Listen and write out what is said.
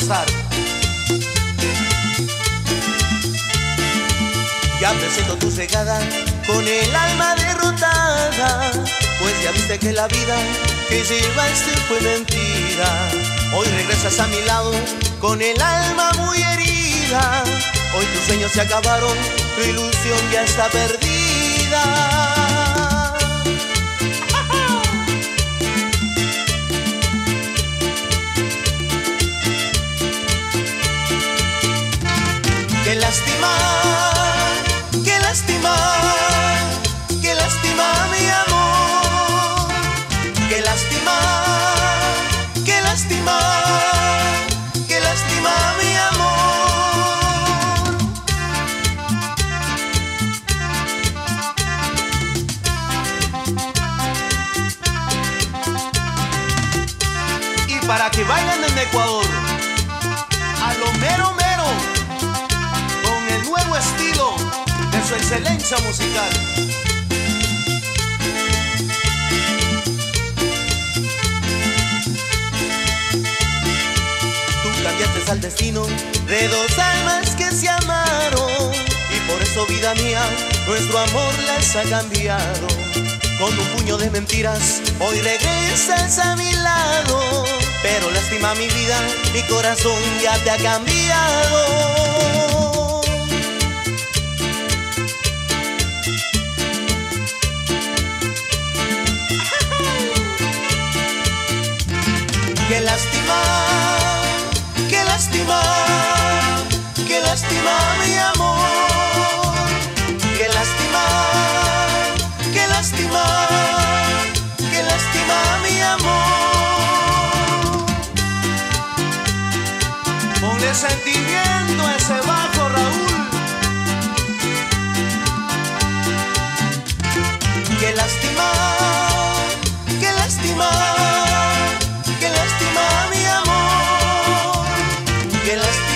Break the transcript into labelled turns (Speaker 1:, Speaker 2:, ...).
Speaker 1: estar. Ya presento tu cegada con el alma derrotada, pues ya viste que la vida que llevaste fue mentira. Hoy regresas a mi lado con el alma muy herida. Hoy tus sueños se acabaron, tu ilusión ya está perdida. Qué lástima, qué lástima, qué lástima mi amor. Qué lástima, qué lástima, qué lástima mi amor. Y para que bailen en Ecuador, a lo mero mero, de su excelencia musical. Tú cambiaste al destino de dos almas que se amaron. Y por eso, vida mía, nuestro amor las ha cambiado. Con un puño de mentiras, hoy regresas a mi lado. Pero lástima mi vida, mi corazón ya te ha cambiado. Qué lástima, qué lástima, qué lástima mi amor. Qué lástima, qué lástima, qué lástima mi amor. Ponle sentimiento a ese bar. que las